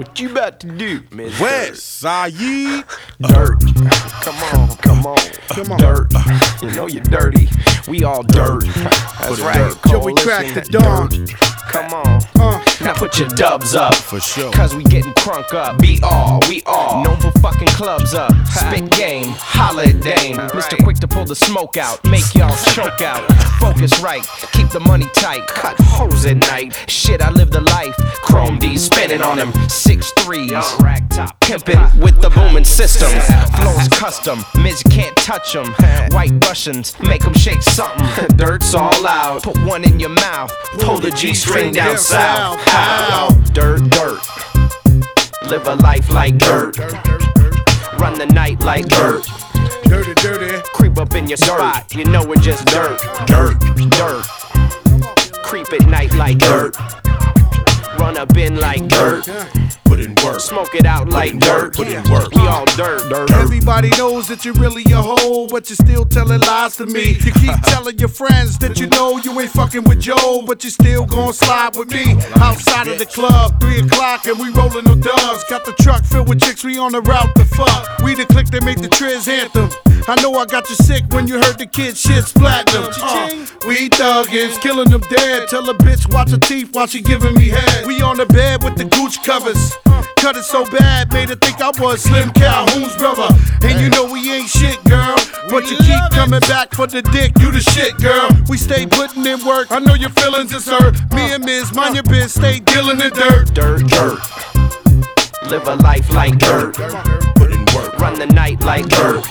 What you about to do, Miss West Side. Dirt. Come on, come on. Come on. Dirt. You know you're dirty. We all dirt. That's right. dirt. Yo, we cracked the dawn. Come on. Uh. Now put your dubs up. For sure. Cause we getting crunk up. Be all, we all. Known for fucking clubs up. Spit game, holiday. Mr. Quick to pull the smoke out. Make y'all choke out. Focus right. Keep the money tight. Cut hoes at night. Shit, I live the life. Chrome D spinning on them. Six threes. Rack top. Pimpin' with the booming system. Flows custom. Miz can't touch them. White Russians make them shake something. Dirt's all out. Put one in your mouth. Pull the G string down south. How? Dirt, dirt. Live a life like dirt. Run the night like dirt. Dirty, dirty. Creep up in your spot. You know we're just dirt. Dirt, dirt. Creep at night like dirt. Run up in like dirt. Put in work. Smoke it out like dirt. Put in work. We all dirt. Dirt. Everybody knows that you're really a hoe, but you're still telling lies to me. You keep telling your friends that you know you ain't fucking with Joe, but you still gon' slide with me. Outside of the club, 3 o'clock, and we rolling no dubs. Got the truck filled with chicks, we on the route to fuck. We the click that make the Triz anthem. I know I got you sick when you heard the kid shit's platinum. Uh, we thuggins, killing them dead. Tell a bitch watch her teeth while she giving me head. We on the bed with the gooch covers. Cut it so bad, made her think I was Slim Calhoun's brother. And you know we ain't shit, girl. But you keep coming back for the dick, you the shit, girl. We stay putting in work. I know your feelings is hurt. Me and Miz, mind your biz, stay dealing in dirt. Dirt, dirt. Live a life like dirt. Put in work. Run the night like dirt.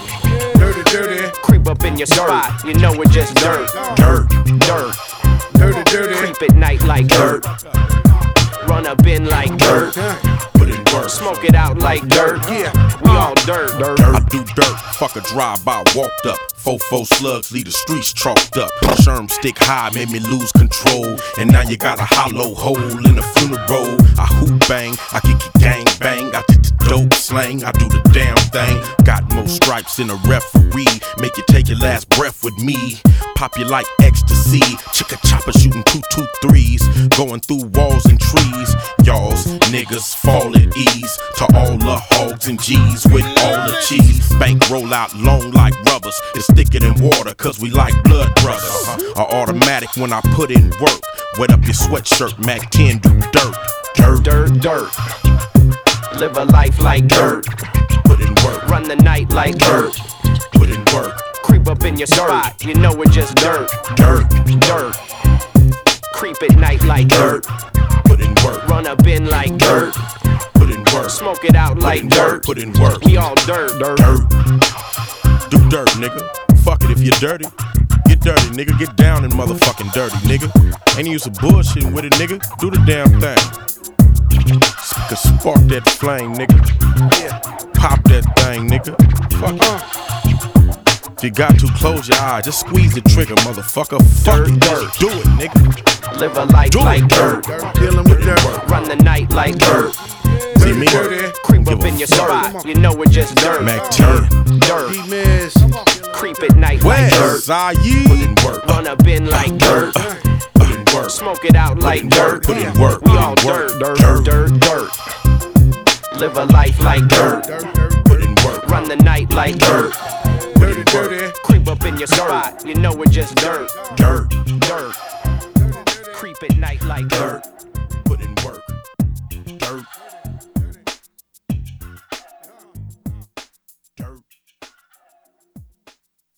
Dirty, dirty, Creep up in your spot. You know we're just dirt. Dirt. Dirt. dirty, dirty. Creep at night like dirt. Run up in like dirt. Put in work. Smoke it out like dirt. Yeah. We all dirt. Dirt. I do dirt, fuck a drive by, walked up. Fofo slugs leave the streets chalked up. Sherm stick high made me lose control. And now you got a hollow hole in the funeral. I hoop bang, I kick it gang bang. I did the dope slang, I do the damn thing. Got more stripes than a referee. Make you take your last breath with me. Pop you like ecstasy. Chicka chopper shooting two two threes. Going through walls and trees. Y'all's niggas fall at ease. To all the hogs and G's with all the cheese. Bank roll out long like rubbers. It's thicker than water, cause we like blood brothers. A automatic when I put in work. Wet up your sweatshirt, Mack 10 do dirt. Dirt, Dirt. Dirt. Live a life like dirt. put in work, Run the night like dirt. put in work. Creep up in your spot. You know we're just dirt. Dirt, Dirt. Creep at night like dirt. put in work, Run up in like dirt. put in work. Smoke it out like dirt. put in work. We all dirt. Dirt. dirt. Do dirt, nigga. Fuck it if you're dirty. Get dirty, nigga. Get down and motherfucking dirty, nigga. Ain't use some bullshit with it, nigga. Do the damn thing. Cause spark that flame, nigga. Yeah. Pop that thing, nigga. Fuck it. If you got to close your eyes, just squeeze the trigger, motherfucker. Fuck Dirt, dirt. do it, nigga. Live a life Do like it, dirt. Dealing with dirt. Run the night like dirt. See me? Dirty. Creep up in your fuck. spot. You know we're just dirt. Mack 10. Dirt. D-Miz. Creep at night like dirt. West Side. Put in work. Run up in like dirt. Put work. Smoke it out like dirt. Put in work. We all dirt. Dirt. Dirt. Dirt. Live a life like dirt. Put in work. Run the night like dirt. Dirty, dirty. Creep up in your spot. You know we're just dirt. Dirt. Dirt. Creep at night like dirt. Put in work. Dirt.